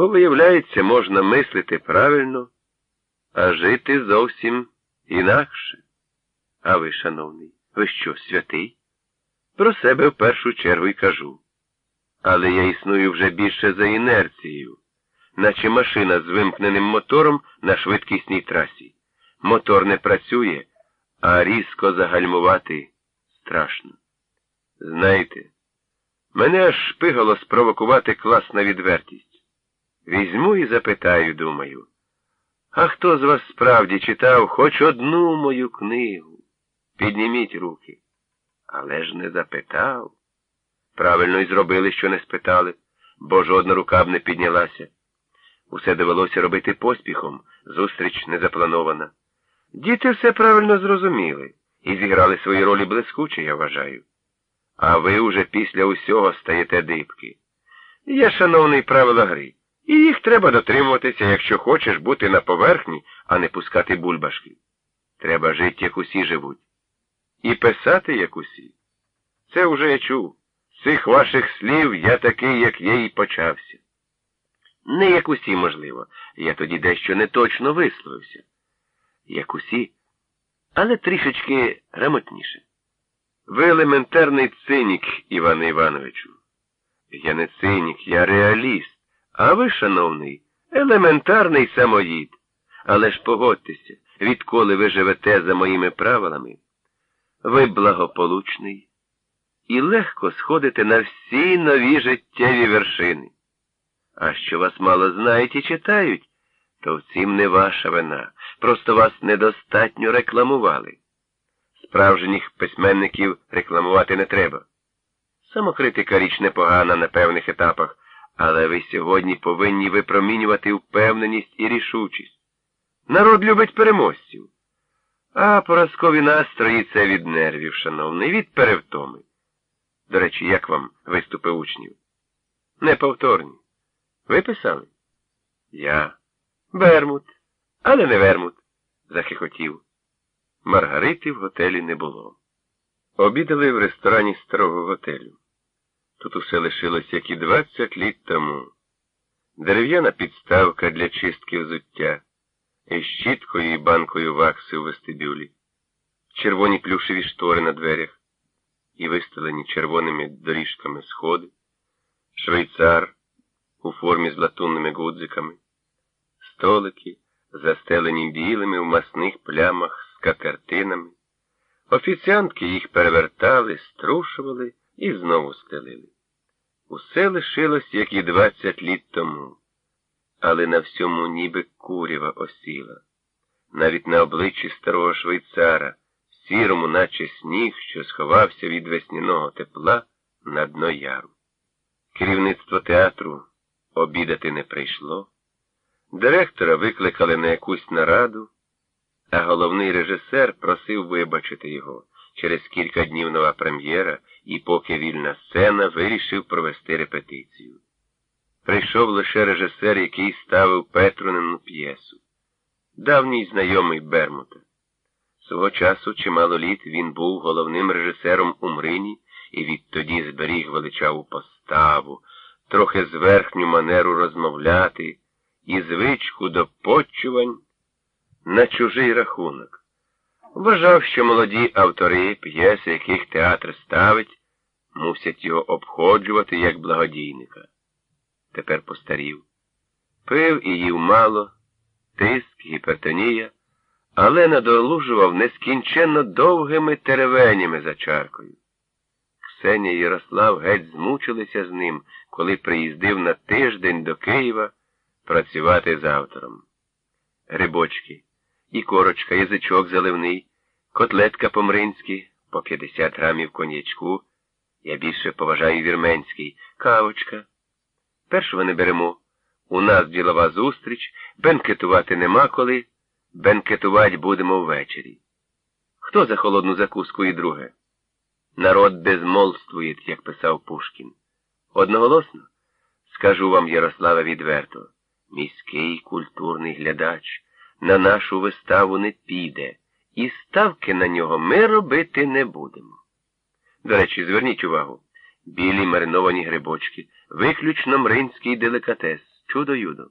Бо, виявляється, можна мислити правильно, а жити зовсім інакше. А ви, шановний, ви що, святий? Про себе в першу чергу й кажу. Але я існую вже більше за інерцією, наче машина з вимкненим мотором на швидкісній трасі. Мотор не працює, а різко загальмувати страшно. Знаєте, мене аж шпигало спровокувати класна відвертість. Візьму і запитаю, думаю. А хто з вас справді читав хоч одну мою книгу? Підніміть руки. Але ж не запитав. Правильно й зробили, що не спитали, бо жодна рука б не піднялася. Усе довелося робити поспіхом, зустріч не запланована. Діти все правильно зрозуміли і зіграли свої ролі блискуче, я вважаю. А ви уже після усього стаєте дибки. Є, шановний правила гри, і їх треба дотримуватися, якщо хочеш бути на поверхні, а не пускати бульбашки. Треба жити, як усі живуть. І писати, як усі. Це вже я чув. З цих ваших слів я такий, як є, і почався. Не як усі, можливо, я тоді дещо неточно висловився. Як усі, але трішечки грамотніше. Ви елементарний цинік, Іване Івановичу. Я не цинік, я реаліст. А ви, шановний, елементарний самоїд. Але ж погодьтеся, відколи ви живете за моїми правилами, ви благополучний і легко сходите на всі нові життєві вершини. А що вас мало знають і читають, то в цім не ваша вина. Просто вас недостатньо рекламували. Справжніх письменників рекламувати не треба. Самокритика річ непогана на певних етапах, але ви сьогодні повинні випромінювати впевненість і рішучість. Народ любить переможців. А поразкові настрої це від нервів, шановний, від перевтоми. До речі, як вам виступи учнів? Неповторні. Ви писали? Я. Вермут. Але не вермут, захихотів. Маргарити в готелі не було. Обідали в ресторані старого готелю. Тут усе лишилось, як і двадцять літ тому. Дерев'яна підставка для чистки взуття, із щіткою і банкою вакси у вестибюлі, червоні плюшеві штори на дверях і вистелені червоними доріжками сходи, швейцар у формі з латунними гудзиками, столики, застелені білими в масних плямах скатертинами. Офіціантки їх перевертали, струшували і знову стелили. Усе лишилось, як і двадцять літ тому, але на всьому ніби курява осіла. Навіть на обличчі старого швейцара, сірому, наче сніг, що сховався від весняного тепла на дно яру. Керівництво театру обідати не прийшло. Директора викликали на якусь нараду, а головний режисер просив вибачити його. Через кілька днів нова прем'єра, і поки вільна сцена, вирішив провести репетицію. Прийшов лише режисер, який ставив Петрунину п'єсу. Давній знайомий Бермута. Свого часу чимало літ він був головним режисером у Мрині і відтоді зберіг величаву поставу, трохи зверхню манеру розмовляти і звичку до почувань на чужий рахунок. Вважав, що молоді автори, п'єси, яких театр ставить, мусять його обходжувати як благодійника. Тепер постарів. Пив і їв мало, тиск, гіпертонія, але надолужував нескінченно довгими теревенями за чаркою. Ксенія Ярослав геть змучилися з ним, коли приїздив на тиждень до Києва працювати з автором. Грибочки і корочка, язичок заливний, котлетка по-мринськи, по 50 грамів коньячку. Я більше поважаю вірменський, кавочка. Першого не беремо. У нас ділова зустріч, бенкетувати нема коли, бенкетувати будемо ввечері. Хто за холодну закуску і друге? Народ безмолвствує, як писав Пушкін. Одноголосно скажу вам, Ярославе, відверто, міський культурний глядач на нашу виставу не піде, і ставки на нього ми робити не будемо. До речі, зверніть увагу, білі мариновані грибочки, виключно мринський деликатес, Чудо-юдо.